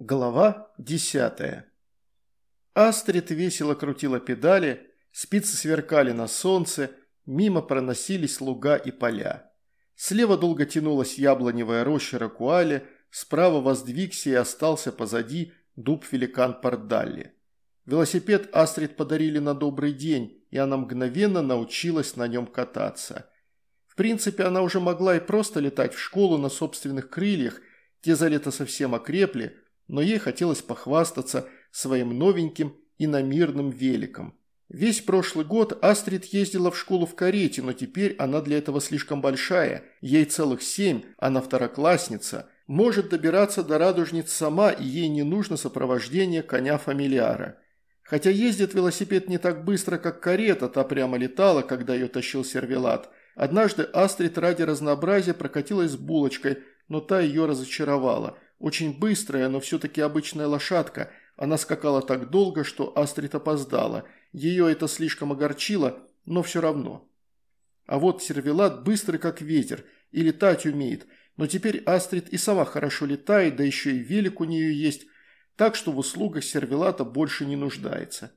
Глава десятая. Астрид весело крутила педали, спицы сверкали на солнце, мимо проносились луга и поля. Слева долго тянулась яблоневая роща Ракуали, справа воздвигся и остался позади дуб-великан Пардалли. Велосипед Астрид подарили на добрый день, и она мгновенно научилась на нем кататься. В принципе, она уже могла и просто летать в школу на собственных крыльях, те за лето совсем окрепли, но ей хотелось похвастаться своим новеньким и намирным великом. Весь прошлый год Астрид ездила в школу в карете, но теперь она для этого слишком большая, ей целых семь, она второклассница, может добираться до радужниц сама и ей не нужно сопровождение коня-фамильяра. Хотя ездит велосипед не так быстро, как карета, та прямо летала, когда ее тащил сервелат. Однажды Астрид ради разнообразия прокатилась с булочкой, но та ее разочаровала – очень быстрая, но все-таки обычная лошадка. Она скакала так долго, что Астрид опоздала. Ее это слишком огорчило, но все равно. А вот сервелат быстрый как ветер и летать умеет. Но теперь Астрид и сама хорошо летает, да еще и велик у нее есть, так что в услугах сервелата больше не нуждается.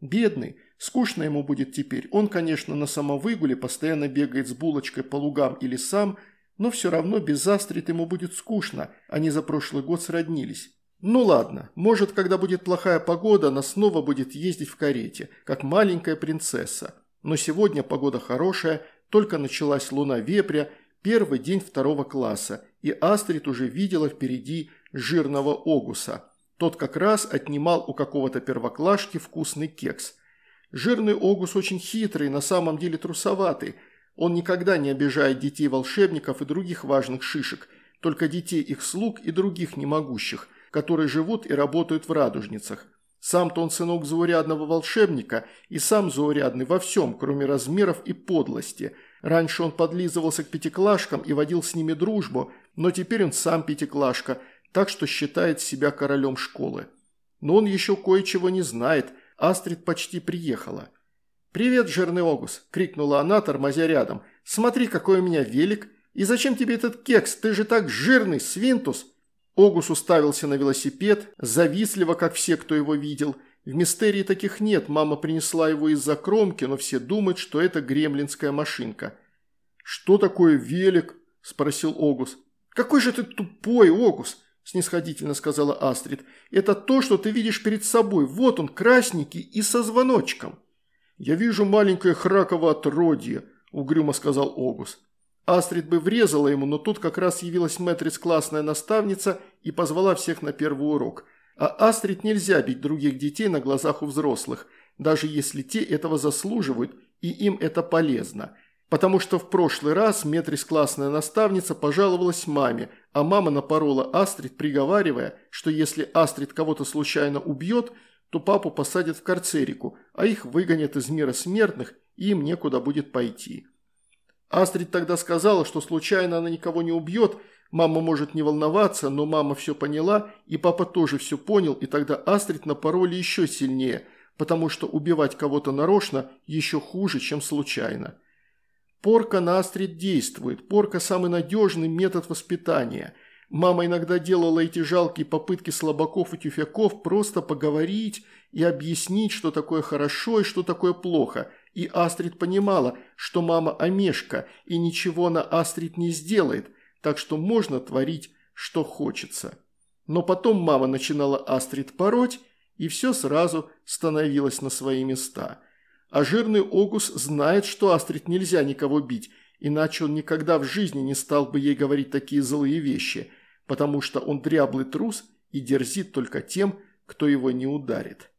Бедный, скучно ему будет теперь. Он, конечно, на самовыгуле постоянно бегает с булочкой по лугам и лесам, но все равно без Астрид ему будет скучно, они за прошлый год сроднились. Ну ладно, может, когда будет плохая погода, она снова будет ездить в карете, как маленькая принцесса. Но сегодня погода хорошая, только началась луна вепря, первый день второго класса, и Астрид уже видела впереди жирного Огуса. Тот как раз отнимал у какого-то первоклашки вкусный кекс. Жирный Огус очень хитрый, на самом деле трусоватый – он никогда не обижает детей волшебников и других важных шишек, только детей их слуг и других немогущих, которые живут и работают в радужницах. Сам-то он сынок заурядного волшебника и сам заурядный во всем, кроме размеров и подлости. Раньше он подлизывался к пятиклашкам и водил с ними дружбу, но теперь он сам пятиклашка, так что считает себя королем школы. Но он еще кое-чего не знает, Астрид почти приехала. «Привет, жирный Огус!» – крикнула она, тормозя рядом. «Смотри, какой у меня велик! И зачем тебе этот кекс? Ты же так жирный, свинтус!» Огус уставился на велосипед, завистливо, как все, кто его видел. В мистерии таких нет, мама принесла его из-за кромки, но все думают, что это гремлинская машинка. «Что такое велик?» – спросил Огус. «Какой же ты тупой, Огус!» – снисходительно сказала Астрид. «Это то, что ты видишь перед собой. Вот он, красненький и со звоночком». «Я вижу маленькое храково отродье», – угрюмо сказал Огус. Астрид бы врезала ему, но тут как раз явилась Мэтрис классная наставница и позвала всех на первый урок. А Астрид нельзя бить других детей на глазах у взрослых, даже если те этого заслуживают и им это полезно. Потому что в прошлый раз Метрис классная наставница пожаловалась маме, а мама напорола Астрид, приговаривая, что если Астрид кого-то случайно убьет – то папу посадят в карцерику, а их выгонят из мира смертных, и им некуда будет пойти. Астрид тогда сказала, что случайно она никого не убьет, мама может не волноваться, но мама все поняла, и папа тоже все понял, и тогда Астрид напороли еще сильнее, потому что убивать кого-то нарочно еще хуже, чем случайно. Порка на Астрид действует, порка – самый надежный метод воспитания – Мама иногда делала эти жалкие попытки слабаков и тюфяков просто поговорить и объяснить, что такое хорошо и что такое плохо. И Астрид понимала, что мама Амешка, и ничего она Астрид не сделает, так что можно творить, что хочется. Но потом мама начинала Астрид пороть, и все сразу становилось на свои места. А жирный Огус знает, что Астрид нельзя никого бить, иначе он никогда в жизни не стал бы ей говорить такие злые вещи – потому что он дряблый трус и дерзит только тем, кто его не ударит.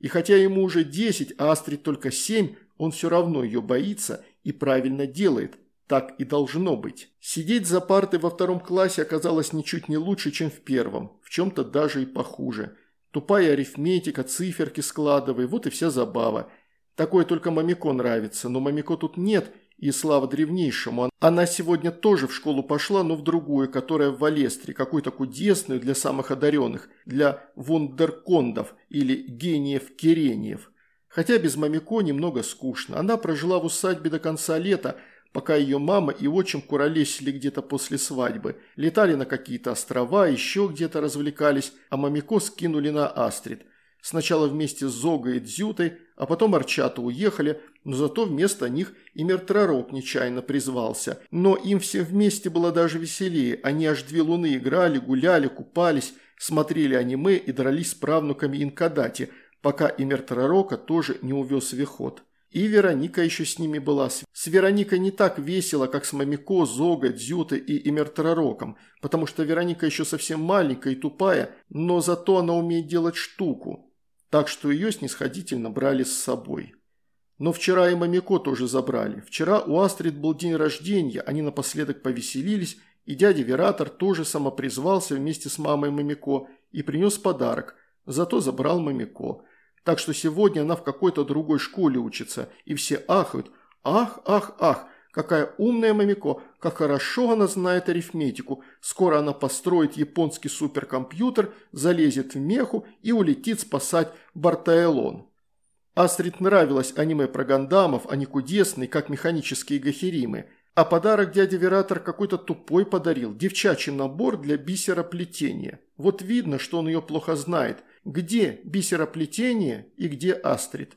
И хотя ему уже 10, а Астрид только 7, он все равно ее боится и правильно делает, так и должно быть. Сидеть за партой во втором классе оказалось ничуть не лучше, чем в первом, в чем-то даже и похуже. Тупая арифметика, циферки складывай, вот и вся забава. Такое только Мамико нравится, но Мамико тут нет, и слава древнейшему. Она сегодня тоже в школу пошла, но в другую, которая в Валестре, какую-то кудесную для самых одаренных, для вундеркондов или гениев-керениев. Хотя без Мамико немного скучно. Она прожила в усадьбе до конца лета, пока ее мама и отчим куролесили где-то после свадьбы. Летали на какие-то острова, еще где-то развлекались, а Мамико скинули на Астрид. Сначала вместе с Зогой и Дзютой, а потом Арчата уехали, но зато вместо них и Мертророк нечаянно призвался. Но им все вместе было даже веселее, они аж две луны играли, гуляли, купались, смотрели аниме и дрались с правнуками Инкадати, пока и Мертророка тоже не увез Вихот. И Вероника еще с ними была. С Вероникой не так весело, как с Мамико, Зога, Дзютой и Эмертророком, потому что Вероника еще совсем маленькая и тупая, но зато она умеет делать штуку так что ее снисходительно брали с собой. Но вчера и Мамико тоже забрали. Вчера у Астрид был день рождения, они напоследок повеселились, и дядя Вератор тоже самопризвался вместе с мамой Мамико и принес подарок, зато забрал Мамико. Так что сегодня она в какой-то другой школе учится, и все ахают «Ах, ах, ах, Какая умная Мамико, как хорошо она знает арифметику. Скоро она построит японский суперкомпьютер, залезет в меху и улетит спасать Бартаэлон. Астрид нравилось аниме про гандамов, а не кудесный, как механические гахеримы. А подарок дядя Вератор какой-то тупой подарил, девчачий набор для бисероплетения. Вот видно, что он ее плохо знает. Где бисероплетение и где Астрид?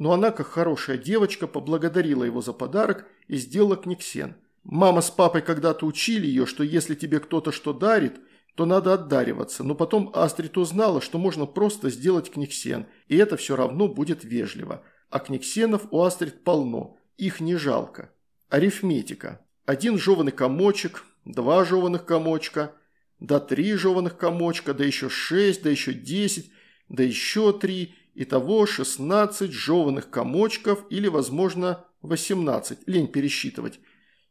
но она, как хорошая девочка, поблагодарила его за подарок и сделала книгсен. Мама с папой когда-то учили ее, что если тебе кто-то что дарит, то надо отдариваться, но потом Астрид узнала, что можно просто сделать книгсен, и это все равно будет вежливо. А книгсенов у Астрид полно, их не жалко. Арифметика. Один жеванный комочек, два жеванных комочка, да три жеванных комочка, да еще шесть, да еще десять, да еще три – Итого 16 жеванных комочков или, возможно, 18. Лень пересчитывать.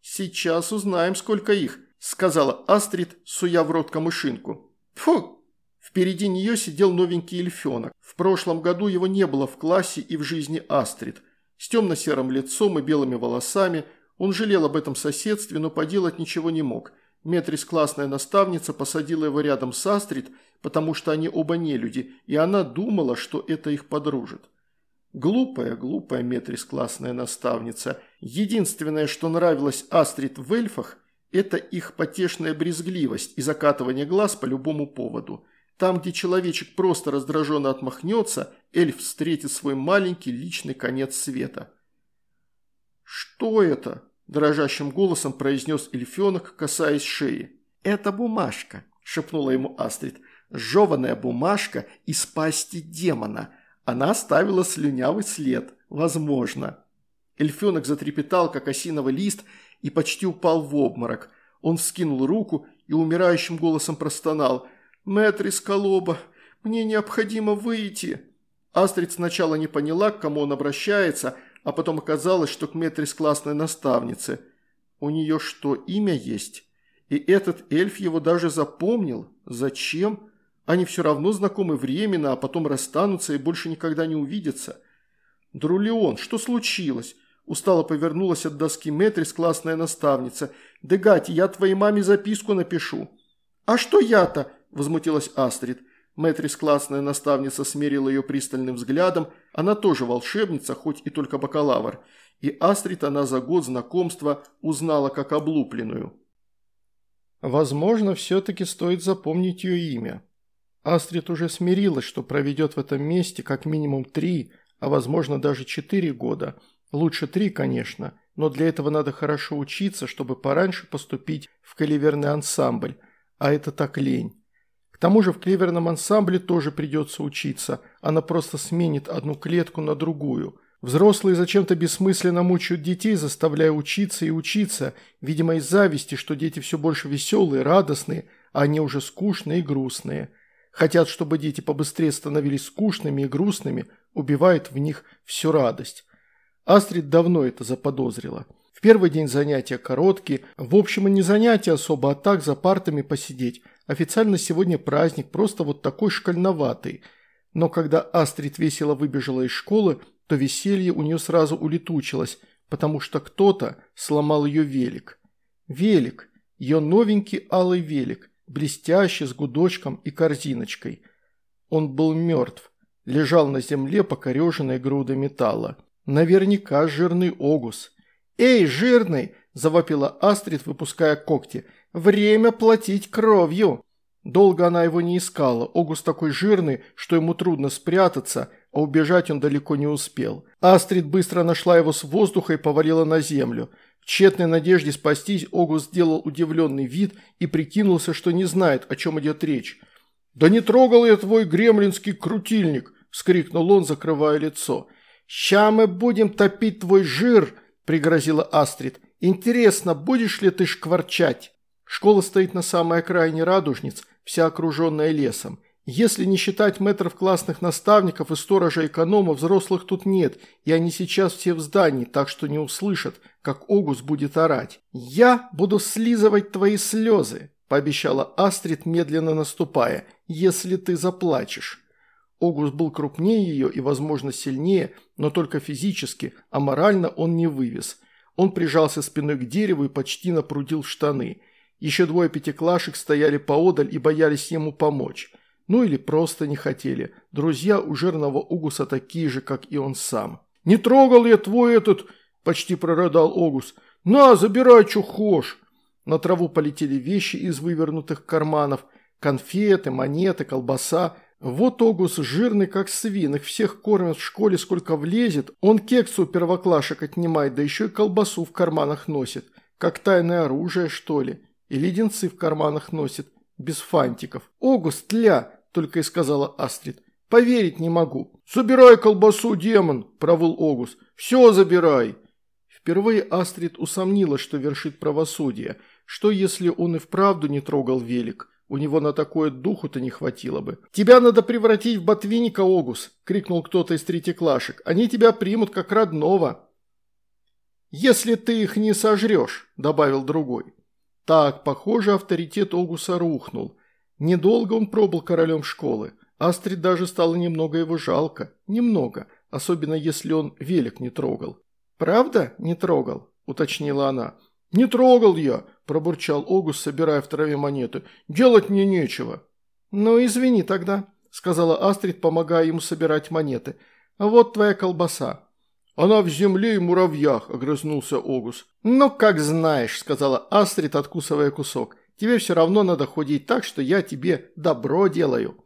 «Сейчас узнаем, сколько их», – сказала Астрид, суя в рот камышинку. «Фу!» Впереди нее сидел новенький эльфенок. В прошлом году его не было в классе и в жизни Астрид. С темно-серым лицом и белыми волосами он жалел об этом соседстве, но поделать ничего не мог. Метрис классная наставница посадила его рядом с Астрид – потому что они оба не люди, и она думала, что это их подружит. Глупая, глупая Метрис классная наставница. Единственное, что нравилось Астрид в эльфах, это их потешная брезгливость и закатывание глаз по любому поводу. Там, где человечек просто раздраженно отмахнется, эльф встретит свой маленький личный конец света. «Что это?» – дрожащим голосом произнес эльфенок, касаясь шеи. «Это бумажка», – шепнула ему Астрид жеванная бумажка из пасти демона. Она оставила слюнявый след. Возможно. Эльфенок затрепетал, как осиновый лист, и почти упал в обморок. Он вскинул руку и умирающим голосом простонал. «Мэтрис Колоба, мне необходимо выйти». Астрид сначала не поняла, к кому он обращается, а потом оказалось, что к Мэтрис классной наставнице. У нее что, имя есть? И этот эльф его даже запомнил? Зачем? Они все равно знакомы временно, а потом расстанутся и больше никогда не увидятся. Друлеон, что случилось? Устало повернулась от доски Мэтрис классная наставница. «Дегати, я твоей маме записку напишу». «А что я-то?» – возмутилась Астрид. Мэтрис классная наставница смерила ее пристальным взглядом. Она тоже волшебница, хоть и только бакалавр. И Астрид она за год знакомства узнала как облупленную. Возможно, все-таки стоит запомнить ее имя. Астрид уже смирилась, что проведет в этом месте как минимум три, а возможно даже четыре года. Лучше три, конечно, но для этого надо хорошо учиться, чтобы пораньше поступить в каливерный ансамбль, а это так лень. К тому же в клеверном ансамбле тоже придется учиться, она просто сменит одну клетку на другую. Взрослые зачем-то бессмысленно мучают детей, заставляя учиться и учиться, видимо из зависти, что дети все больше веселые, радостные, а они уже скучные и грустные – Хотят, чтобы дети побыстрее становились скучными и грустными, убивают в них всю радость. Астрид давно это заподозрила. В первый день занятия короткие, в общем и не занятия особо, а так за партами посидеть. Официально сегодня праздник, просто вот такой школьноватый. Но когда Астрид весело выбежала из школы, то веселье у нее сразу улетучилось, потому что кто-то сломал ее велик. Велик, ее новенький алый велик блестящий, с гудочком и корзиночкой. Он был мертв, лежал на земле, покореженной грудой металла. Наверняка жирный огус. «Эй, жирный, – завопила Астрид, выпуская когти. «Время платить кровью!» Долго она его не искала. Огус такой жирный, что ему трудно спрятаться, а убежать он далеко не успел. Астрид быстро нашла его с воздуха и повалила на землю. В тщетной надежде спастись Огус сделал удивленный вид и прикинулся, что не знает, о чем идет речь. «Да не трогал я твой гремлинский крутильник!» – вскрикнул он, закрывая лицо. «Ща мы будем топить твой жир!» – пригрозила Астрид. «Интересно, будешь ли ты шкварчать?» Школа стоит на самой окраине радужниц, вся окруженная лесом. Если не считать метров классных наставников и сторожа эконома, взрослых тут нет, и они сейчас все в здании, так что не услышат, как Огус будет орать. «Я буду слизывать твои слезы», – пообещала Астрид, медленно наступая, – «если ты заплачешь». Огус был крупнее ее и, возможно, сильнее, но только физически, а морально он не вывез. Он прижался спиной к дереву и почти напрудил штаны. Еще двое пятиклашек стояли поодаль и боялись ему помочь. Ну или просто не хотели. Друзья у жирного Угуса такие же, как и он сам. «Не трогал я твой этот...» – почти прорыдал Огус. «На, забирай, что хошь!» На траву полетели вещи из вывернутых карманов. Конфеты, монеты, колбаса. Вот Огус жирный, как свин. Их всех кормят в школе, сколько влезет. Он кексу первоклашек отнимает, да еще и колбасу в карманах носит. Как тайное оружие, что ли. И леденцы в карманах носит. Без фантиков. «Огус, тля!» – только и сказала Астрид. «Поверить не могу». «Забирай колбасу, демон!» – провыл Огус. «Все забирай!» Впервые Астрид усомнилась, что вершит правосудие. Что, если он и вправду не трогал велик? У него на такое духу-то не хватило бы. «Тебя надо превратить в ботвинника, Огус!» – крикнул кто-то из третьеклашек. «Они тебя примут как родного!» «Если ты их не сожрешь», – добавил другой. Так, похоже, авторитет Огуса рухнул. Недолго он пробыл королем школы. Астрид даже стало немного его жалко. Немного, особенно если он велик не трогал. «Правда не трогал?» – уточнила она. «Не трогал я», – пробурчал Огус, собирая в траве монеты. «Делать мне нечего». «Ну, извини тогда», – сказала Астрид, помогая ему собирать монеты. «А вот твоя колбаса». «Она в земле и муравьях», – огрызнулся Огус. «Ну, как знаешь», – сказала Астрид, откусывая кусок. Тебе все равно надо худеть так, что я тебе добро делаю».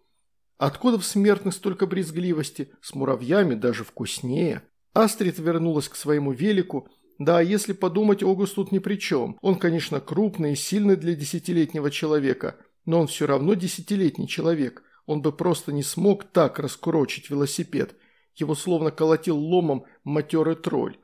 Откуда в смертных столько брезгливости? С муравьями даже вкуснее. Астрид вернулась к своему велику. Да, если подумать, Огуст тут ни при чем. Он, конечно, крупный и сильный для десятилетнего человека, но он все равно десятилетний человек. Он бы просто не смог так раскурочить велосипед. Его словно колотил ломом матерый тролль.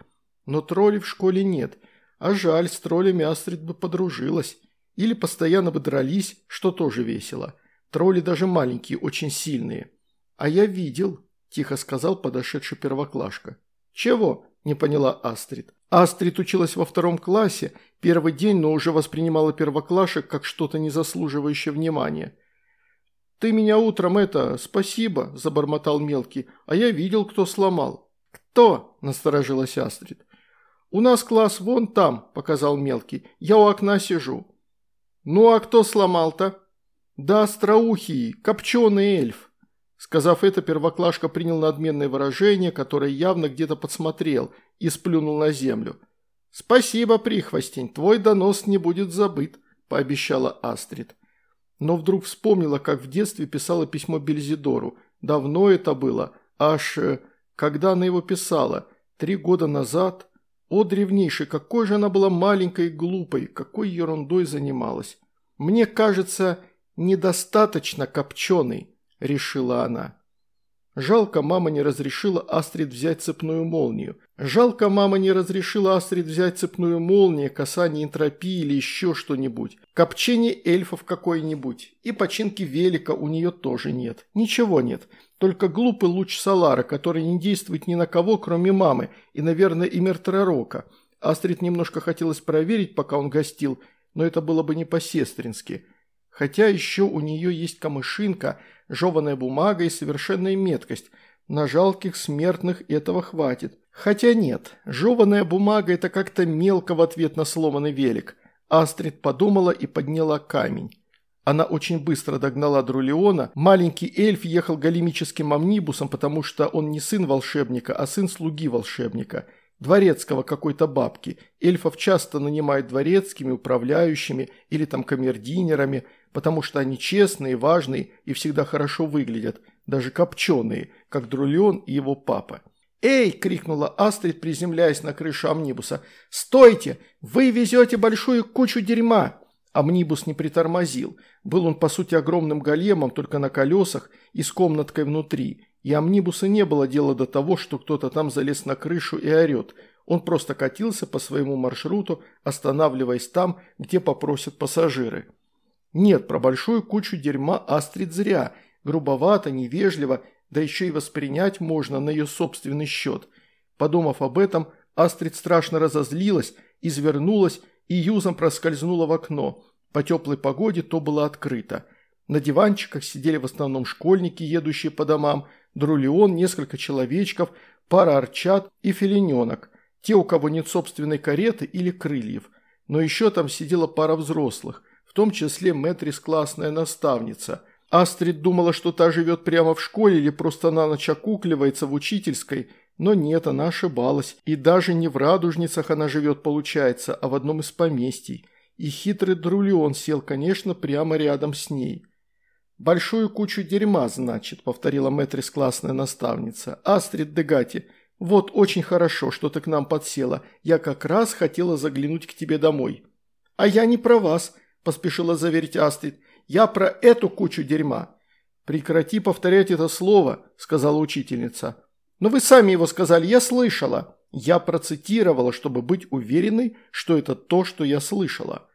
Но троллей в школе нет. А жаль, с троллями Астрид бы подружилась. Или постоянно бы дрались, что тоже весело. Тролли даже маленькие, очень сильные. «А я видел», – тихо сказал подошедший первоклашка. «Чего?» – не поняла Астрид. Астрид училась во втором классе, первый день, но уже воспринимала первоклашек как что-то незаслуживающее внимания. «Ты меня утром это... Спасибо», – забормотал мелкий, – «а я видел, кто сломал». «Кто?» – насторожилась Астрид. «У нас класс вон там», – показал мелкий. «Я у окна сижу». «Ну а кто сломал-то?» «Да остроухий, копченый эльф». Сказав это, первоклашка принял надменное выражение, которое явно где-то подсмотрел, и сплюнул на землю. «Спасибо, прихвостень, твой донос не будет забыт», – пообещала Астрид. Но вдруг вспомнила, как в детстве писала письмо Бельзидору. Давно это было, аж... Э, когда она его писала? Три года назад? О, древнейший, какой же она была маленькой и глупой, какой ерундой занималась. Мне кажется, недостаточно копченый, решила она. Жалко, мама не разрешила Астрид взять цепную молнию. Жалко, мама не разрешила Астрид взять цепную молнию, касание энтропии или еще что-нибудь. Копчение эльфов какой-нибудь. И починки велика у нее тоже нет. Ничего нет. Только глупый луч Салара, который не действует ни на кого, кроме мамы, и, наверное, и Мертрерока. Астрид немножко хотелось проверить, пока он гостил, но это было бы не по-сестрински. Хотя еще у нее есть камышинка, жеванная бумага и совершенная меткость. На жалких смертных этого хватит. Хотя нет, жеванная бумага – это как-то мелко в ответ на сломанный велик. Астрид подумала и подняла камень. Она очень быстро догнала Друлеона. Маленький эльф ехал галимическим амнибусом, потому что он не сын волшебника, а сын слуги волшебника. Дворецкого какой-то бабки. Эльфов часто нанимают дворецкими, управляющими или там камердинерами, потому что они честные, важные и всегда хорошо выглядят, даже копченые, как Друлеон и его папа. «Эй!» – крикнула Астрид, приземляясь на крышу амнибуса. «Стойте! Вы везете большую кучу дерьма!» Амнибус не притормозил. Был он, по сути, огромным големом, только на колесах и с комнаткой внутри. И амнибуса не было дела до того, что кто-то там залез на крышу и орет. Он просто катился по своему маршруту, останавливаясь там, где попросят пассажиры. Нет, про большую кучу дерьма Астрид зря. Грубовато, невежливо, да еще и воспринять можно на ее собственный счет. Подумав об этом, Астрид страшно разозлилась, извернулась и юзом проскользнула в окно. По теплой погоде то было открыто. На диванчиках сидели в основном школьники, едущие по домам, друлеон, несколько человечков, пара арчат и филиненок, те, у кого нет собственной кареты или крыльев. Но еще там сидела пара взрослых, в том числе Мэтрис классная наставница. Астрид думала, что та живет прямо в школе или просто на ночь окукливается в учительской, но нет, она ошибалась. И даже не в радужницах она живет, получается, а в одном из поместий. И хитрый Друлеон сел, конечно, прямо рядом с ней. «Большую кучу дерьма, значит», – повторила Мэтрис классная наставница. «Астрид Дегати, вот очень хорошо, что ты к нам подсела. Я как раз хотела заглянуть к тебе домой». «А я не про вас», – поспешила заверить Астрид. «Я про эту кучу дерьма». «Прекрати повторять это слово», – сказала учительница. «Но вы сами его сказали, я слышала». Я процитировала, чтобы быть уверенной, что это то, что я слышала.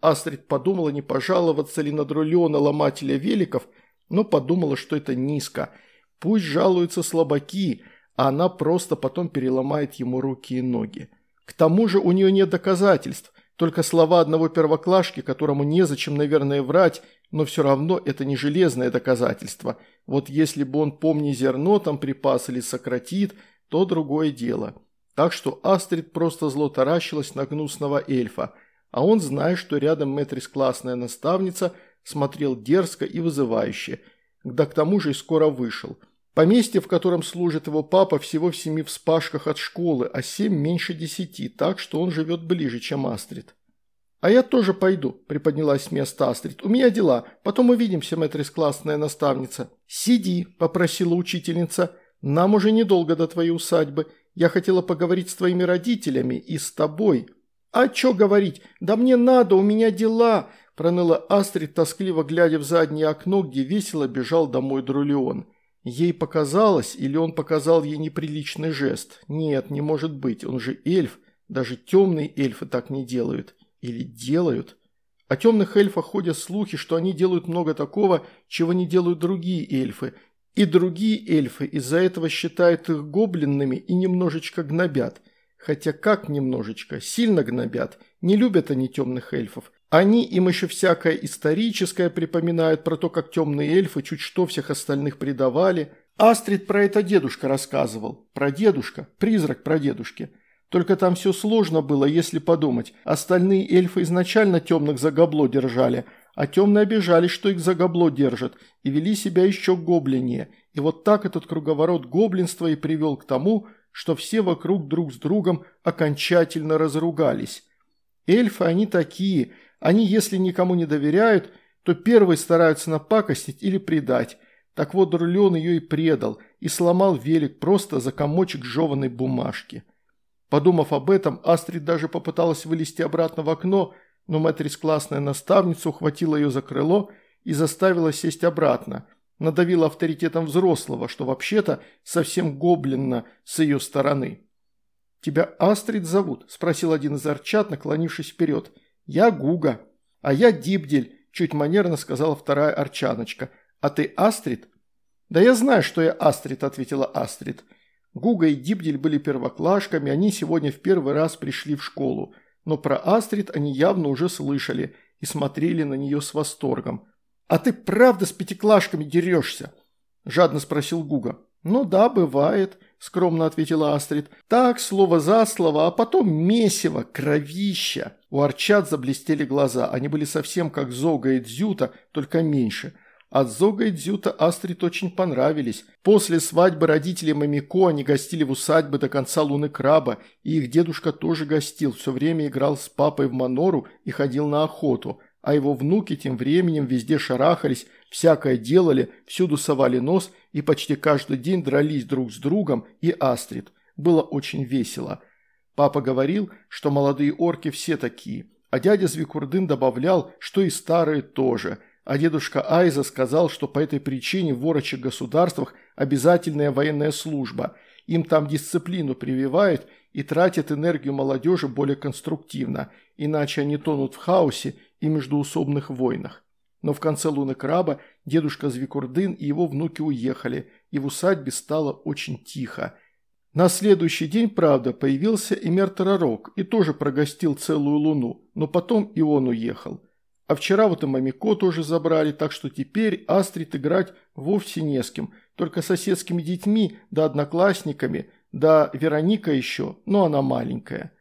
Астрид подумала, не пожаловаться ли на Друлеона ломателя великов, но подумала, что это низко. Пусть жалуются слабаки, а она просто потом переломает ему руки и ноги. К тому же у нее нет доказательств, только слова одного первоклашки, которому незачем, наверное, врать, но все равно это не железное доказательство. Вот если бы он, помни, зерно там припас или сократит, то другое дело. Так что Астрид просто зло таращилась на гнусного эльфа – а он, зная, что рядом Мэтрис классная наставница, смотрел дерзко и вызывающе. Да к тому же и скоро вышел. Поместье, в котором служит его папа, всего в семи вспашках от школы, а семь меньше десяти, так что он живет ближе, чем Астрид. «А я тоже пойду», – приподнялась с места Астрид. «У меня дела. Потом увидимся, мэтрис классная наставница». «Сиди», – попросила учительница. «Нам уже недолго до твоей усадьбы. Я хотела поговорить с твоими родителями и с тобой». «А чё говорить? Да мне надо, у меня дела!» – проныла Астрид, тоскливо глядя в заднее окно, где весело бежал домой Друлеон. Ей показалось, или он показал ей неприличный жест. Нет, не может быть, он же эльф. Даже темные эльфы так не делают. Или делают. О темных эльфах ходят слухи, что они делают много такого, чего не делают другие эльфы. И другие эльфы из-за этого считают их гоблинными и немножечко гнобят. Хотя как немножечко, сильно гнобят, не любят они темных эльфов. Они им еще всякое историческое припоминают про то, как темные эльфы чуть что всех остальных предавали. Астрид про это дедушка рассказывал. Про дедушка, призрак про дедушки. Только там все сложно было, если подумать. Остальные эльфы изначально темных за гобло держали, а темные обижались, что их за гобло держат, и вели себя еще гоблиннее. И вот так этот круговорот гоблинства и привел к тому, что все вокруг друг с другом окончательно разругались. Эльфы они такие, они если никому не доверяют, то первые стараются напакостить или предать. Так вот Дурлен ее и предал, и сломал велик просто за комочек жеванной бумажки. Подумав об этом, Астрид даже попыталась вылезти обратно в окно, но Мэтрис классная наставница ухватила ее за крыло и заставила сесть обратно – надавил авторитетом взрослого, что вообще-то совсем гоблинно с ее стороны. «Тебя Астрид зовут?» – спросил один из арчат, наклонившись вперед. «Я Гуга». «А я Дибдель», – чуть манерно сказала вторая арчаночка. «А ты Астрид?» «Да я знаю, что я Астрид», – ответила Астрид. Гуга и Дибдель были первоклашками, они сегодня в первый раз пришли в школу. Но про Астрид они явно уже слышали и смотрели на нее с восторгом. «А ты правда с пятиклашками дерешься?» – жадно спросил Гуга. «Ну да, бывает», – скромно ответила Астрид. «Так, слово за слово, а потом месиво, кровища». У арчат заблестели глаза, они были совсем как Зога и Дзюта, только меньше. От Зога и Дзюта Астрид очень понравились. После свадьбы родителей Мамико они гостили в усадьбе до конца луны краба, и их дедушка тоже гостил, все время играл с папой в манору и ходил на охоту, а его внуки тем временем везде шарахались, всякое делали, всюду совали нос и почти каждый день дрались друг с другом и Астрид. Было очень весело. Папа говорил, что молодые орки все такие, а дядя Звикурдын добавлял, что и старые тоже – а дедушка Айза сказал, что по этой причине в ворочих государствах обязательная военная служба. Им там дисциплину прививают и тратят энергию молодежи более конструктивно, иначе они тонут в хаосе и междуусобных войнах. Но в конце луны краба дедушка Звикурдын и его внуки уехали, и в усадьбе стало очень тихо. На следующий день, правда, появился и Мертаророк и тоже прогостил целую луну, но потом и он уехал. А вчера вот и Мамико тоже забрали, так что теперь Астрид играть вовсе не с кем, только соседскими детьми, да одноклассниками, да Вероника еще, но она маленькая.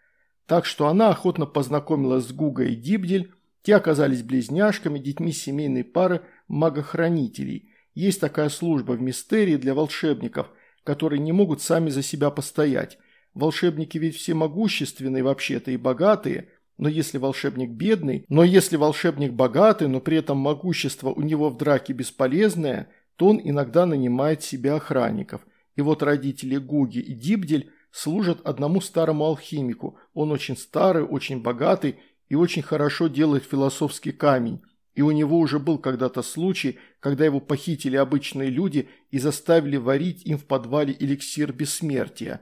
Так что она охотно познакомилась с Гугой и Дибдель, те оказались близняшками, детьми семейной пары магохранителей. Есть такая служба в мистерии для волшебников, которые не могут сами за себя постоять. Волшебники ведь все могущественные вообще-то и богатые – но если волшебник бедный, но если волшебник богатый, но при этом могущество у него в драке бесполезное, то он иногда нанимает себе охранников. И вот родители Гуги и Дибдель служат одному старому алхимику. Он очень старый, очень богатый и очень хорошо делает философский камень. И у него уже был когда-то случай, когда его похитили обычные люди и заставили варить им в подвале эликсир бессмертия.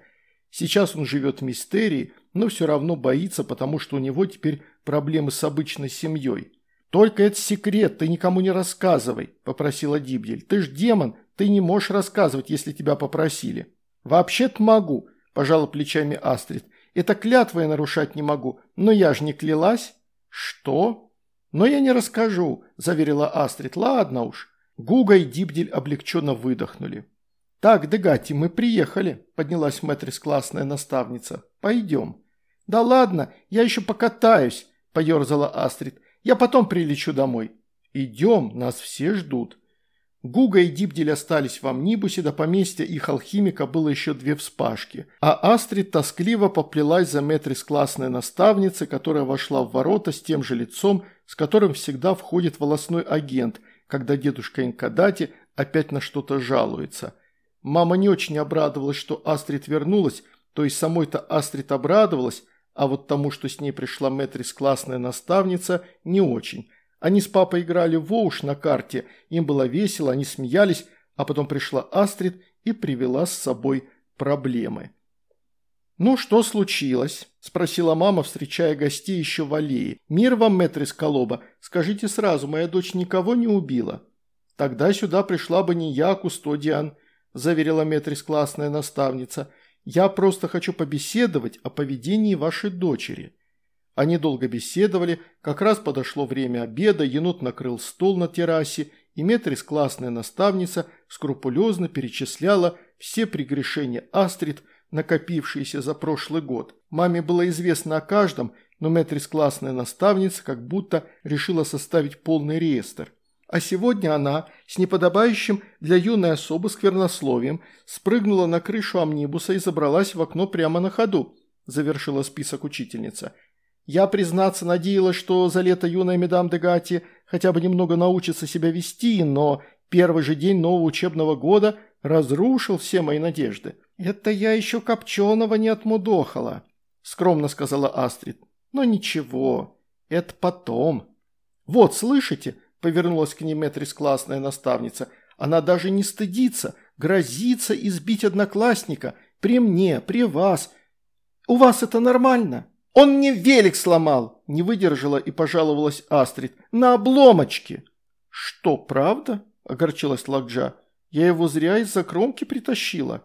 Сейчас он живет в мистерии – но все равно боится, потому что у него теперь проблемы с обычной семьей. «Только это секрет, ты никому не рассказывай», – попросила Дибдель. «Ты ж демон, ты не можешь рассказывать, если тебя попросили». «Вообще-то могу», – пожала плечами Астрид. «Это клятва я нарушать не могу, но я же не клялась». «Что?» «Но я не расскажу», – заверила Астрид. «Ладно уж». Гуга и Дибдель облегченно выдохнули. «Так, Дегати, мы приехали», – поднялась Мэтрис классная наставница. «Пойдем». «Да ладно, я еще покатаюсь», – поерзала Астрид. «Я потом прилечу домой». «Идем, нас все ждут». Гуга и Дибдель остались в амнибусе, до поместья их алхимика было еще две вспашки, а Астрид тоскливо поплелась за Метрис классной наставницы, которая вошла в ворота с тем же лицом, с которым всегда входит волосной агент, когда дедушка Инкадати опять на что-то жалуется. Мама не очень обрадовалась, что Астрид вернулась, то есть самой-то Астрид обрадовалась, а вот тому, что с ней пришла Мэтрис классная наставница, не очень. Они с папой играли в Оуш на карте, им было весело, они смеялись, а потом пришла Астрид и привела с собой проблемы. «Ну, что случилось?» – спросила мама, встречая гостей еще в аллее. «Мир вам, Мэтрис Колоба, скажите сразу, моя дочь никого не убила?» «Тогда сюда пришла бы не я, а Кустодиан», – заверила Мэтрис классная наставница – я просто хочу побеседовать о поведении вашей дочери». Они долго беседовали, как раз подошло время обеда, енот накрыл стол на террасе, и Метрис, классная наставница, скрупулезно перечисляла все прегрешения Астрид, накопившиеся за прошлый год. Маме было известно о каждом, но Метрис, классная наставница, как будто решила составить полный реестр. А сегодня она, с неподобающим для юной особы сквернословием, спрыгнула на крышу амнибуса и забралась в окно прямо на ходу, завершила список учительница. Я, признаться, надеялась, что за лето юная медам Дегати хотя бы немного научится себя вести, но первый же день нового учебного года разрушил все мои надежды. «Это я еще копченого не отмудохала», – скромно сказала Астрид. «Но ничего, это потом». «Вот, слышите?» повернулась к ней Метрис классная наставница. Она даже не стыдится, грозится избить одноклассника. При мне, при вас. У вас это нормально? Он мне велик сломал, не выдержала и пожаловалась Астрид. На обломочке. Что, правда? Огорчилась Лакджа. Я его зря из-за кромки притащила.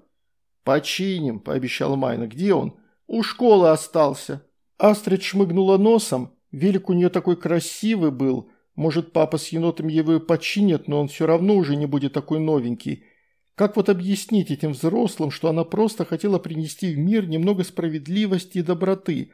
«Починим», – пообещал Майна. «Где он?» «У школы остался». Астрид шмыгнула носом. Велик у нее такой красивый был – может, папа с енотом его и починит, но он все равно уже не будет такой новенький. Как вот объяснить этим взрослым, что она просто хотела принести в мир немного справедливости и доброты?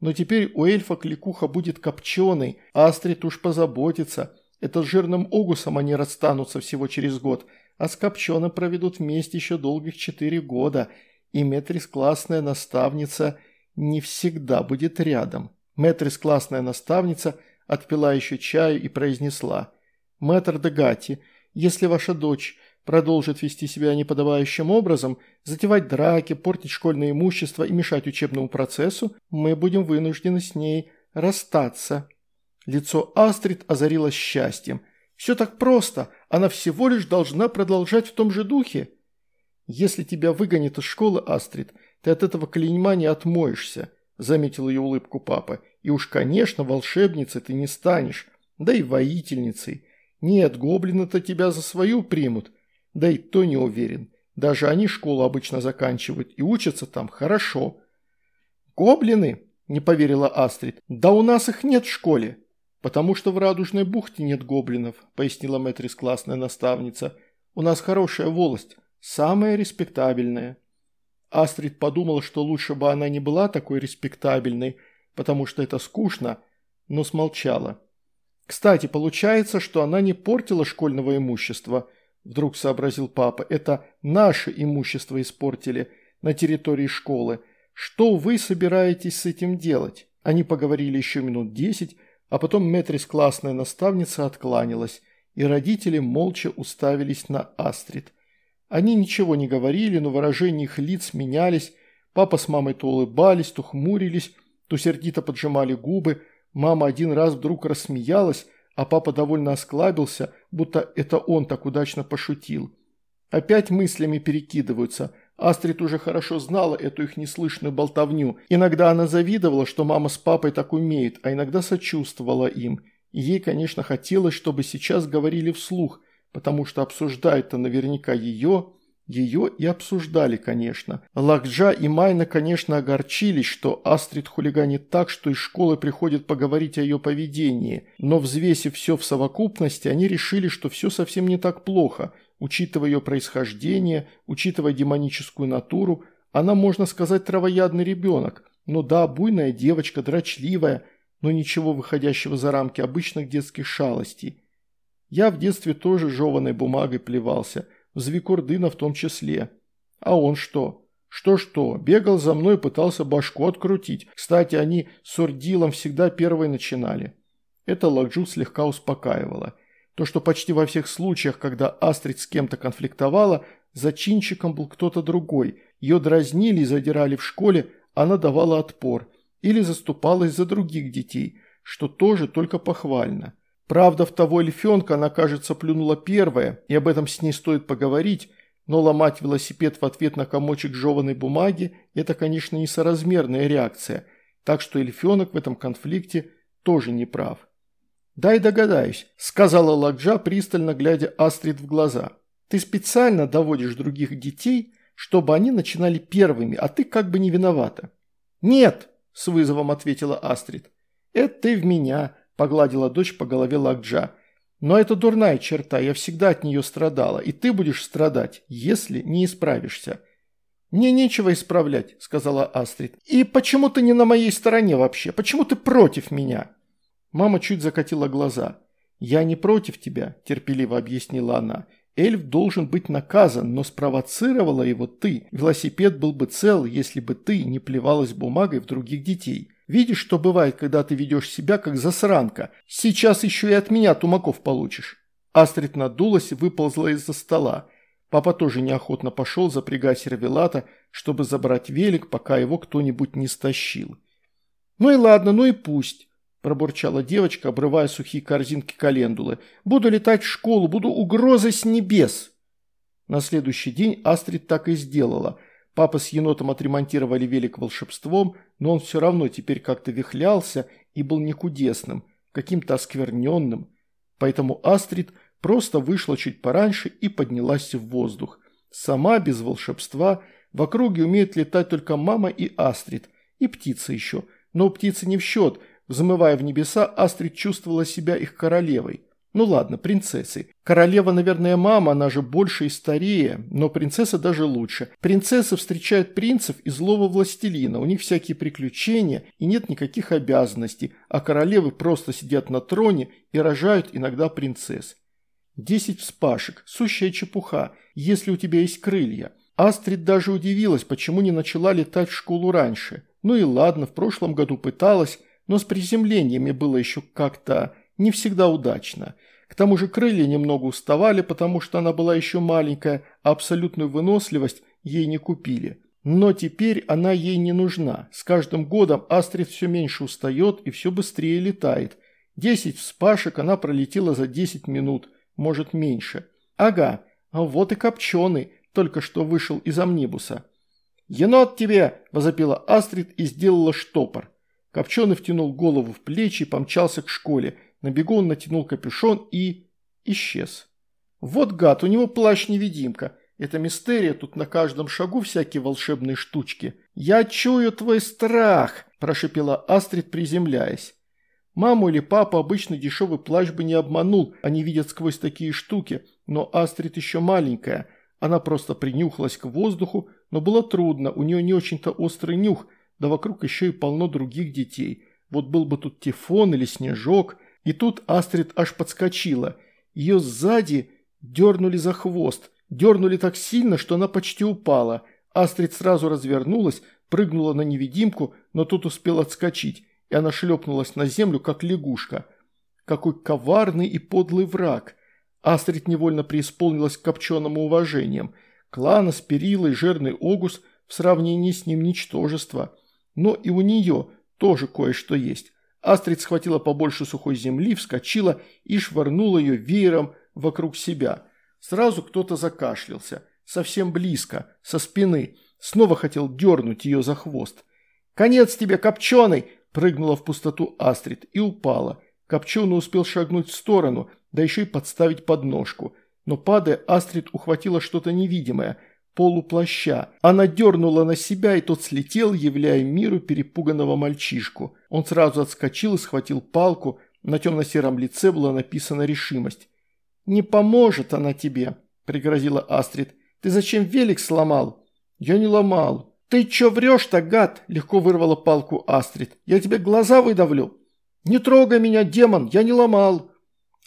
Но теперь у эльфа кликуха будет копченой, а Астрид уж позаботится. Это с жирным огусом они расстанутся всего через год, а с Копченым проведут вместе еще долгих четыре года, и Метрис классная наставница не всегда будет рядом. Метрис классная наставница отпила еще чаю и произнесла. «Мэтр Дегати, если ваша дочь продолжит вести себя неподобающим образом, затевать драки, портить школьное имущество и мешать учебному процессу, мы будем вынуждены с ней расстаться». Лицо Астрид озарилось счастьем. «Все так просто, она всего лишь должна продолжать в том же духе». «Если тебя выгонят из школы, Астрид, ты от этого клейма не отмоешься», – заметил ее улыбку папа. «И уж, конечно, волшебницей ты не станешь, да и воительницей. Нет, гоблины-то тебя за свою примут, да и то не уверен. Даже они школу обычно заканчивают и учатся там хорошо». «Гоблины?» – не поверила Астрид. «Да у нас их нет в школе». «Потому что в Радужной бухте нет гоблинов», – пояснила Мэтрис классная наставница. «У нас хорошая волость, самая респектабельная». Астрид подумала, что лучше бы она не была такой респектабельной, потому что это скучно, но смолчала. «Кстати, получается, что она не портила школьного имущества», – вдруг сообразил папа. «Это наше имущество испортили на территории школы. Что вы собираетесь с этим делать?» Они поговорили еще минут десять, а потом Метрис классная наставница откланялась, и родители молча уставились на Астрид. Они ничего не говорили, но выражения их лиц менялись, папа с мамой то улыбались, то хмурились, то сердито поджимали губы, мама один раз вдруг рассмеялась, а папа довольно осклабился, будто это он так удачно пошутил. Опять мыслями перекидываются, Астрид уже хорошо знала эту их неслышную болтовню. Иногда она завидовала, что мама с папой так умеют, а иногда сочувствовала им. Ей, конечно, хотелось, чтобы сейчас говорили вслух, потому что обсуждают-то наверняка ее, ее и обсуждали, конечно. Лакджа и Майна, конечно, огорчились, что Астрид хулиганит так, что из школы приходит поговорить о ее поведении. Но взвесив все в совокупности, они решили, что все совсем не так плохо – Учитывая ее происхождение, учитывая демоническую натуру, она, можно сказать, травоядный ребенок. Ну да, буйная девочка, дрочливая, но ничего выходящего за рамки обычных детских шалостей. Я в детстве тоже жеваной бумагой плевался, Звикурдына в том числе. А он что? Что-что, бегал за мной пытался башку открутить. Кстати, они с Урдилом всегда первые начинали. Это Лакджу слегка успокаивало. То, что почти во всех случаях, когда Астрид с кем-то конфликтовала, зачинщиком был кто-то другой. Ее дразнили и задирали в школе, она давала отпор. Или заступалась за других детей, что тоже только похвально. Правда, в того эльфенка она, кажется, плюнула первая, и об этом с ней стоит поговорить, но ломать велосипед в ответ на комочек жеванной бумаги – это, конечно, несоразмерная реакция, так что эльфенок в этом конфликте тоже не прав. «Дай догадаюсь», – сказала Ладжа, пристально глядя Астрид в глаза. «Ты специально доводишь других детей, чтобы они начинали первыми, а ты как бы не виновата». «Нет», – с вызовом ответила Астрид. «Это ты в меня», – погладила дочь по голове Ладжа. «Но это дурная черта, я всегда от нее страдала, и ты будешь страдать, если не исправишься». «Мне нечего исправлять», – сказала Астрид. «И почему ты не на моей стороне вообще? Почему ты против меня?» Мама чуть закатила глаза. «Я не против тебя», – терпеливо объяснила она. «Эльф должен быть наказан, но спровоцировала его ты. Велосипед был бы цел, если бы ты не плевалась бумагой в других детей. Видишь, что бывает, когда ты ведешь себя как засранка? Сейчас еще и от меня тумаков получишь». Астрид надулась и выползла из-за стола. Папа тоже неохотно пошел запрягать сервелата, чтобы забрать велик, пока его кто-нибудь не стащил. «Ну и ладно, ну и пусть». – пробурчала девочка, обрывая сухие корзинки календулы. «Буду летать в школу, буду угрозой с небес!» На следующий день Астрид так и сделала. Папа с енотом отремонтировали велик волшебством, но он все равно теперь как-то вихлялся и был некудесным, каким-то оскверненным. Поэтому Астрид просто вышла чуть пораньше и поднялась в воздух. Сама, без волшебства, в округе умеют летать только мама и Астрид, и птица еще. Но птицы не в счет – Взмывая в небеса, Астрид чувствовала себя их королевой. Ну ладно, принцессы. Королева, наверное, мама, она же больше и старее, но принцесса даже лучше. Принцессы встречают принцев и злого властелина, у них всякие приключения и нет никаких обязанностей, а королевы просто сидят на троне и рожают иногда принцесс. Десять вспашек, сущая чепуха, если у тебя есть крылья. Астрид даже удивилась, почему не начала летать в школу раньше. Ну и ладно, в прошлом году пыталась, но с приземлениями было еще как-то не всегда удачно. К тому же крылья немного уставали, потому что она была еще маленькая, а абсолютную выносливость ей не купили. Но теперь она ей не нужна. С каждым годом Астрид все меньше устает и все быстрее летает. Десять вспашек она пролетела за десять минут, может меньше. Ага, а вот и Копченый, только что вышел из амнибуса. «Енот тебе!» – возопила Астрид и сделала штопор. Копченый втянул голову в плечи и помчался к школе – на бегу он натянул капюшон и... исчез. Вот гад, у него плащ-невидимка. Это мистерия, тут на каждом шагу всякие волшебные штучки. «Я чую твой страх!» – прошипела Астрид, приземляясь. Маму или папу обычно дешевый плащ бы не обманул, они видят сквозь такие штуки, но Астрид еще маленькая. Она просто принюхалась к воздуху, но было трудно, у нее не очень-то острый нюх, да вокруг еще и полно других детей. Вот был бы тут Тифон или Снежок – и тут Астрид аж подскочила. Ее сзади дернули за хвост. Дернули так сильно, что она почти упала. Астрид сразу развернулась, прыгнула на невидимку, но тут успел отскочить, и она шлепнулась на землю, как лягушка. Какой коварный и подлый враг. Астрид невольно преисполнилась к копченому уважением. Кланос, Перила и жирный Огус в сравнении с ним ничтожество. Но и у нее тоже кое-что есть. Астрид схватила побольше сухой земли, вскочила и швырнула ее веером вокруг себя. Сразу кто-то закашлялся. Совсем близко, со спины. Снова хотел дернуть ее за хвост. «Конец тебе, копченый!» – прыгнула в пустоту Астрид и упала. Копченый успел шагнуть в сторону, да еще и подставить подножку. Но падая, Астрид ухватила что-то невидимое – полуплаща. Она дернула на себя, и тот слетел, являя миру перепуганного мальчишку. Он сразу отскочил и схватил палку. На темно-сером лице была написана решимость. «Не поможет она тебе», – пригрозила Астрид. «Ты зачем велик сломал?» «Я не ломал». «Ты чё врешь-то, гад?» – легко вырвала палку Астрид. «Я тебе глаза выдавлю». «Не трогай меня, демон, я не ломал».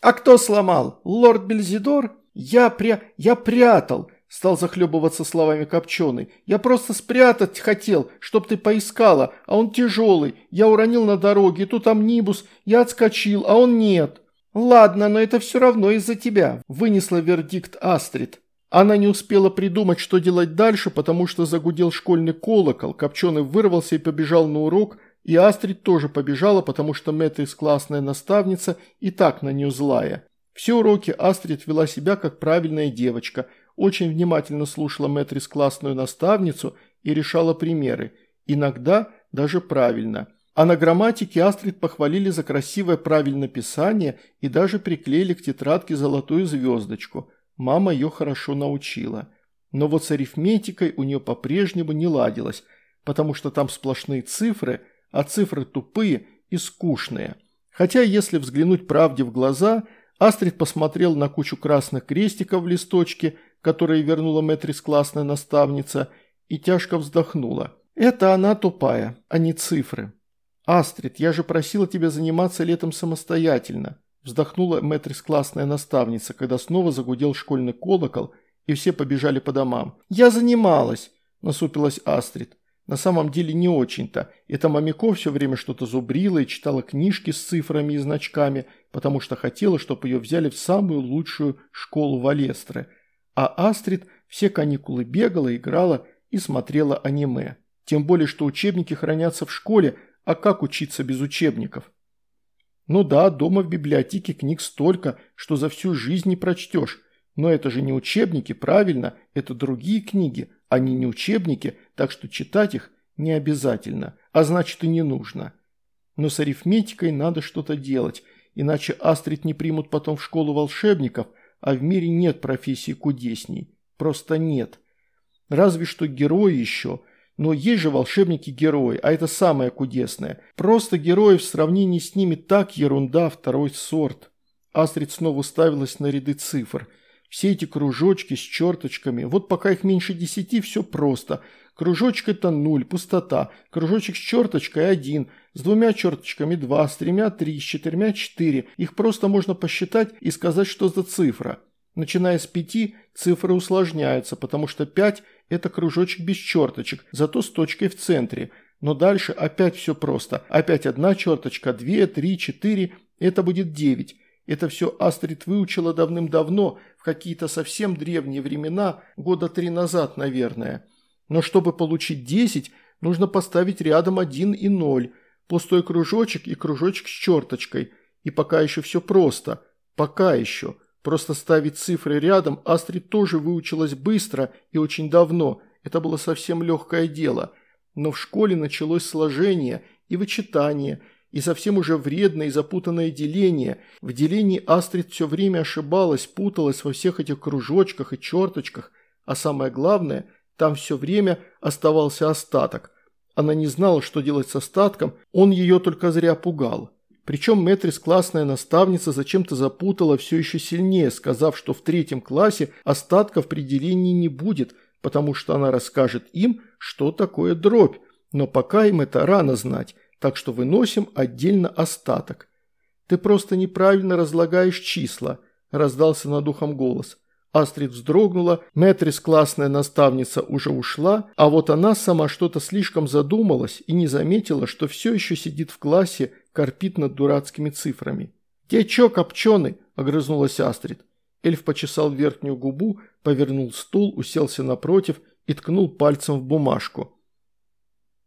«А кто сломал? Лорд Бельзидор?» «Я пря... я прятал. Стал захлебываться словами Копченый. «Я просто спрятать хотел, чтоб ты поискала, а он тяжелый. Я уронил на дороге, тут амнибус, я отскочил, а он нет». «Ладно, но это все равно из-за тебя», – вынесла вердикт Астрид. Она не успела придумать, что делать дальше, потому что загудел школьный колокол, Копченый вырвался и побежал на урок, и Астрид тоже побежала, потому что Мэтрис классная наставница и так на нее злая. Все уроки Астрид вела себя как правильная девочка – очень внимательно слушала Мэтрис классную наставницу и решала примеры, иногда даже правильно. А на грамматике Астрид похвалили за красивое правильное писание и даже приклеили к тетрадке золотую звездочку. Мама ее хорошо научила. Но вот с арифметикой у нее по-прежнему не ладилось, потому что там сплошные цифры, а цифры тупые и скучные. Хотя, если взглянуть правде в глаза, Астрид посмотрел на кучу красных крестиков в листочке – которые вернула Мэтрис классная наставница, и тяжко вздохнула. «Это она тупая, а не цифры». «Астрид, я же просила тебя заниматься летом самостоятельно», вздохнула Мэтрис классная наставница, когда снова загудел школьный колокол, и все побежали по домам. «Я занималась», – насупилась Астрид. На самом деле не очень-то. Эта Мамико все время что-то зубрила и читала книжки с цифрами и значками, потому что хотела, чтобы ее взяли в самую лучшую школу Валестры – а Астрид все каникулы бегала, играла и смотрела аниме. Тем более, что учебники хранятся в школе, а как учиться без учебников? Ну да, дома в библиотеке книг столько, что за всю жизнь не прочтешь. Но это же не учебники, правильно, это другие книги, они не учебники, так что читать их не обязательно, а значит и не нужно. Но с арифметикой надо что-то делать, иначе Астрид не примут потом в школу волшебников – а в мире нет профессии кудесней. Просто нет. Разве что герои еще. Но есть же волшебники-герои, а это самое кудесное. Просто герои в сравнении с ними так ерунда второй сорт. Астрид снова уставилась на ряды цифр. Все эти кружочки с черточками, вот пока их меньше десяти, все просто. Кружочек это нуль, пустота. Кружочек с черточкой один, с двумя черточками два, с тремя три, с четырьмя четыре. Их просто можно посчитать и сказать, что за цифра. Начиная с пяти, цифры усложняются, потому что пять – это кружочек без черточек, зато с точкой в центре. Но дальше опять все просто. Опять одна черточка, две, три, четыре – это будет девять. Это все Астрид выучила давным-давно, в какие-то совсем древние времена, года три назад, наверное. Но чтобы получить 10, нужно поставить рядом 1 и 0, пустой кружочек и кружочек с черточкой. И пока еще все просто. Пока еще. Просто ставить цифры рядом Астрид тоже выучилась быстро и очень давно. Это было совсем легкое дело. Но в школе началось сложение и вычитание – и совсем уже вредное и запутанное деление. В делении Астрид все время ошибалась, путалась во всех этих кружочках и черточках, а самое главное, там все время оставался остаток. Она не знала, что делать с остатком, он ее только зря пугал. Причем Мэтрис, классная наставница, зачем-то запутала все еще сильнее, сказав, что в третьем классе остатков при делении не будет, потому что она расскажет им, что такое дробь, но пока им это рано знать так что выносим отдельно остаток. Ты просто неправильно разлагаешь числа», – раздался над ухом голос. Астрид вздрогнула, Мэтрис, классная наставница, уже ушла, а вот она сама что-то слишком задумалась и не заметила, что все еще сидит в классе, корпит над дурацкими цифрами. «Те чё, копченый?» – огрызнулась Астрид. Эльф почесал верхнюю губу, повернул стул, уселся напротив и ткнул пальцем в бумажку.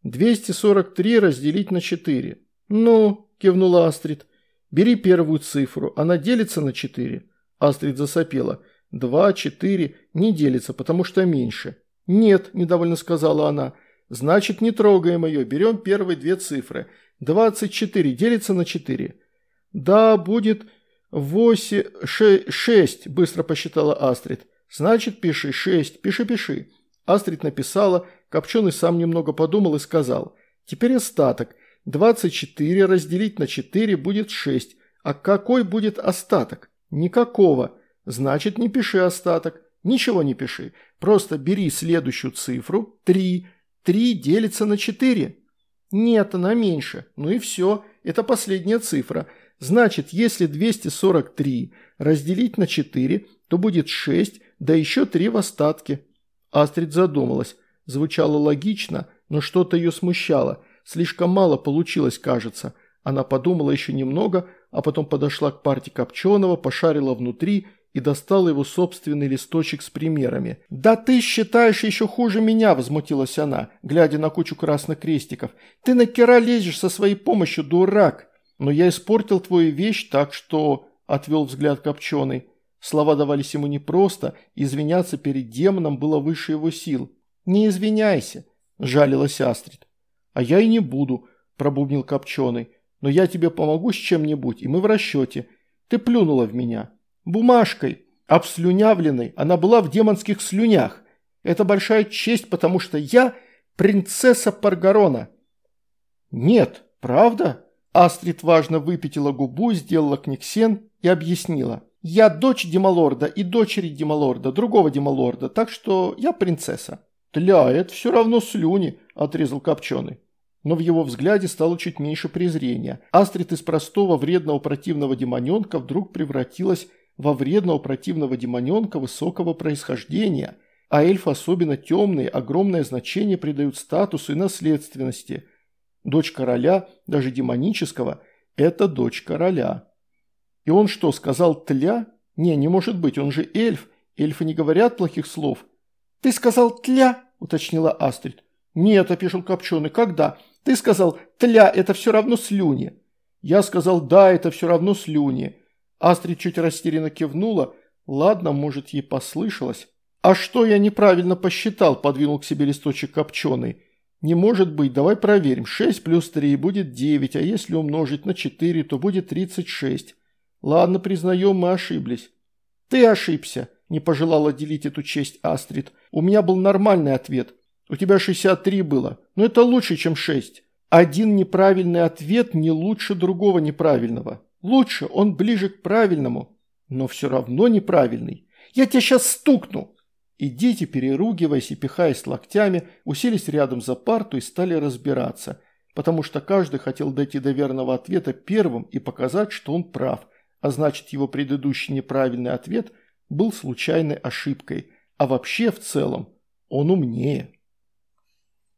243 разделить на 4. Ну, кивнула Астрид. Бери первую цифру, она делится на 4. Астрид засопела. 2, 4 не делится, потому что меньше. Нет, недовольно сказала она. Значит, не трогаем ее, берем первые две цифры. 24 делится на 4. Да, будет 8, 6, 6 быстро посчитала Астрид. Значит, пиши 6, пиши-пиши. Астрид написала Копченый сам немного подумал и сказал, «Теперь остаток. 24 разделить на 4 будет 6. А какой будет остаток? Никакого. Значит, не пиши остаток. Ничего не пиши. Просто бери следующую цифру, 3. 3 делится на 4. Нет, она меньше. Ну и все. Это последняя цифра. Значит, если 243 разделить на 4, то будет 6, да еще 3 в остатке. Астрид задумалась. Звучало логично, но что-то ее смущало. Слишком мало получилось, кажется. Она подумала еще немного, а потом подошла к парте Копченого, пошарила внутри и достала его собственный листочек с примерами. «Да ты считаешь еще хуже меня!» – возмутилась она, глядя на кучу красных крестиков. «Ты на кера лезешь со своей помощью, дурак!» «Но я испортил твою вещь, так что...» – отвел взгляд Копченый. Слова давались ему непросто, извиняться перед демоном было выше его сил. «Не извиняйся», – жалилась Астрид. «А я и не буду», – пробубнил Копченый. «Но я тебе помогу с чем-нибудь, и мы в расчете. Ты плюнула в меня. Бумажкой, обслюнявленной, она была в демонских слюнях. Это большая честь, потому что я принцесса Паргарона». «Нет, правда?» Астрид важно выпятила губу, сделала книгсен и объяснила. «Я дочь Демалорда и дочери Демалорда, другого Демалорда, так что я принцесса». «Тля, это все равно слюни», – отрезал Копченый. Но в его взгляде стало чуть меньше презрения. Астрид из простого вредного противного демоненка вдруг превратилась во вредного противного демоненка высокого происхождения, а эльфы особенно темные огромное значение придают статусу и наследственности. Дочь короля, даже демонического, это дочь короля. И он что, сказал «тля»? Не, не может быть, он же эльф. Эльфы не говорят плохих слов. «Ты сказал «тля»?» – уточнила Астрид. «Нет», – опешил Копченый, – «когда? Ты сказал «тля» – это все равно слюни». Я сказал «да, это все равно слюни». Астрид чуть растерянно кивнула. Ладно, может, ей послышалось. «А что я неправильно посчитал?» – подвинул к себе листочек Копченый. «Не может быть, давай проверим. 6 плюс 3 будет 9, а если умножить на 4, то будет 36. Ладно, признаем, мы ошиблись». «Ты ошибся», – не пожелала делить эту честь Астрид. У меня был нормальный ответ. У тебя 63 было. Но это лучше, чем 6. Один неправильный ответ не лучше другого неправильного. Лучше, он ближе к правильному, но все равно неправильный. Я тебя сейчас стукну!» И дети, переругиваясь и пихаясь локтями, уселись рядом за парту и стали разбираться, потому что каждый хотел дойти до верного ответа первым и показать, что он прав, а значит его предыдущий неправильный ответ был случайной ошибкой, а вообще в целом он умнее.